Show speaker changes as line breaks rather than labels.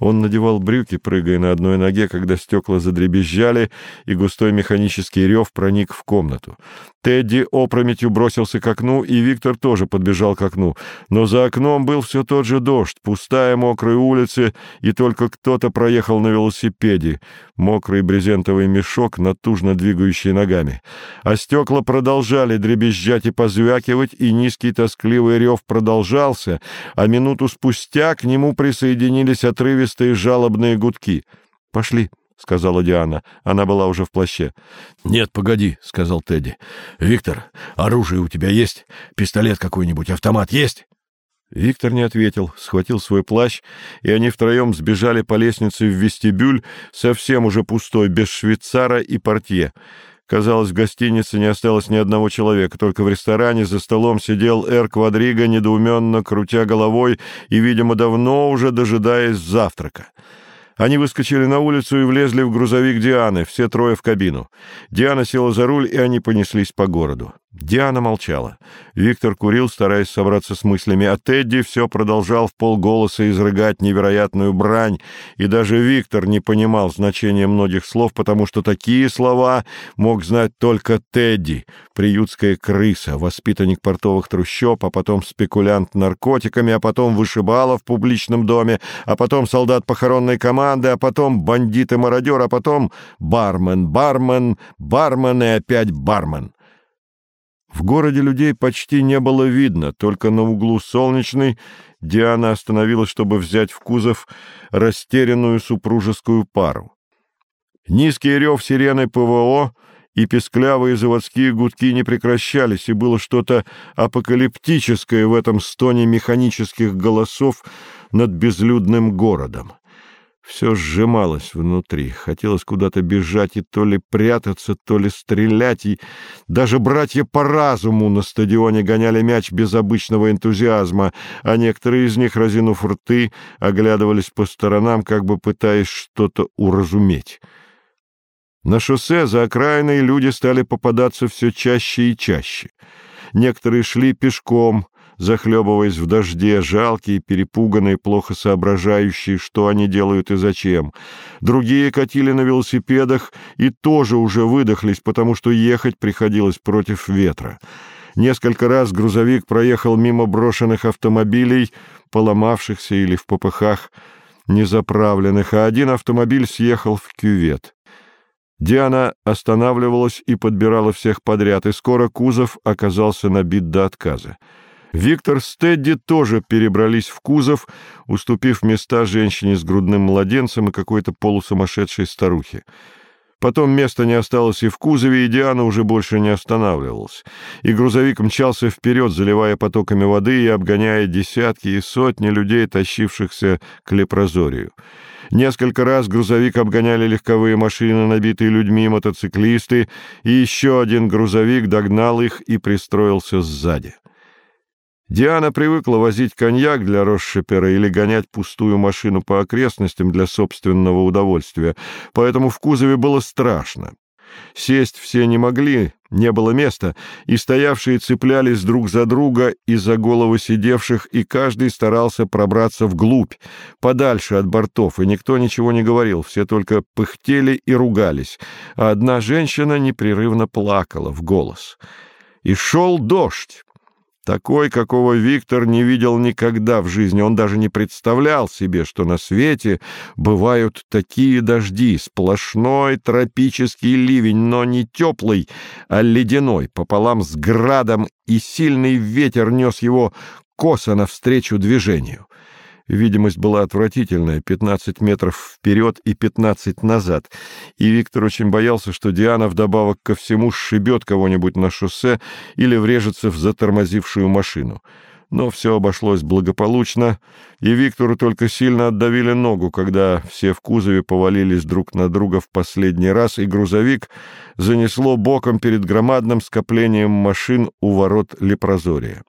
Он надевал брюки, прыгая на одной ноге, когда стекла задребезжали, и густой механический рев проник в комнату. Тедди опрометью бросился к окну, и Виктор тоже подбежал к окну. Но за окном был все тот же дождь, пустая мокрая улица, и только кто-то проехал на велосипеде, мокрый брезентовый мешок, натужно двигающий ногами. А стекла продолжали дребезжать и позвякивать, и низкий тоскливый рев продолжался, а минуту спустя к нему присоединились отрывистые отрывистые жалобные гудки. «Пошли», — сказала Диана. Она была уже в плаще.
«Нет, погоди», — сказал Тедди. «Виктор, оружие у тебя есть? Пистолет какой-нибудь, автомат есть?»
Виктор не ответил, схватил свой плащ, и они втроем сбежали по лестнице в вестибюль, совсем уже пустой, без швейцара и портье. Казалось, в гостинице не осталось ни одного человека, только в ресторане за столом сидел Эр Квадриго, недоуменно крутя головой и, видимо, давно уже дожидаясь завтрака. Они выскочили на улицу и влезли в грузовик Дианы, все трое в кабину. Диана села за руль, и они понеслись по городу. Диана молчала. Виктор курил, стараясь собраться с мыслями, а Тедди все продолжал в полголоса изрыгать невероятную брань, и даже Виктор не понимал значения многих слов, потому что такие слова мог знать только Тедди, приютская крыса, воспитанник портовых трущоб, а потом спекулянт наркотиками, а потом вышибала в публичном доме, а потом солдат похоронной команды, а потом бандит и мародер, а потом бармен, бармен, бармен и опять бармен. В городе людей почти не было видно, только на углу Солнечной Диана остановилась, чтобы взять в кузов растерянную супружескую пару. Низкий рев сирены ПВО и песклявые заводские гудки не прекращались, и было что-то апокалиптическое в этом стоне механических голосов над безлюдным городом. Все сжималось внутри, хотелось куда-то бежать и то ли прятаться, то ли стрелять, и даже братья по разуму на стадионе гоняли мяч без обычного энтузиазма, а некоторые из них, разинув рты, оглядывались по сторонам, как бы пытаясь что-то уразуметь. На шоссе за окраиной люди стали попадаться все чаще и чаще. Некоторые шли пешком, захлебываясь в дожде, жалкие, перепуганные, плохо соображающие, что они делают и зачем. Другие катили на велосипедах и тоже уже выдохлись, потому что ехать приходилось против ветра. Несколько раз грузовик проехал мимо брошенных автомобилей, поломавшихся или в попыхах незаправленных, а один автомобиль съехал в кювет. Диана останавливалась и подбирала всех подряд, и скоро кузов оказался набит до отказа. Виктор с Тедди тоже перебрались в кузов, уступив места женщине с грудным младенцем и какой-то полусумасшедшей старухе. Потом места не осталось и в кузове, и Диана уже больше не останавливалась. И грузовик мчался вперед, заливая потоками воды и обгоняя десятки и сотни людей, тащившихся к лепрозорию. Несколько раз грузовик обгоняли легковые машины, набитые людьми, мотоциклисты, и еще один грузовик догнал их и пристроился сзади. Диана привыкла возить коньяк для Росшипера или гонять пустую машину по окрестностям для собственного удовольствия, поэтому в кузове было страшно. Сесть все не могли, не было места, и стоявшие цеплялись друг за друга и за головы сидевших, и каждый старался пробраться вглубь, подальше от бортов, и никто ничего не говорил, все только пыхтели и ругались, а одна женщина непрерывно плакала в голос. И шел дождь. Такой, какого Виктор не видел никогда в жизни. Он даже не представлял себе, что на свете бывают такие дожди. Сплошной тропический ливень, но не теплый, а ледяной, пополам с градом, и сильный ветер нес его косо навстречу движению. Видимость была отвратительная — 15 метров вперед и 15 назад, и Виктор очень боялся, что Диана вдобавок ко всему сшибет кого-нибудь на шоссе или врежется в затормозившую машину. Но все обошлось благополучно, и Виктору только сильно отдавили ногу, когда все в кузове повалились друг на друга в последний раз, и грузовик занесло боком перед громадным скоплением машин у ворот Лепрозория.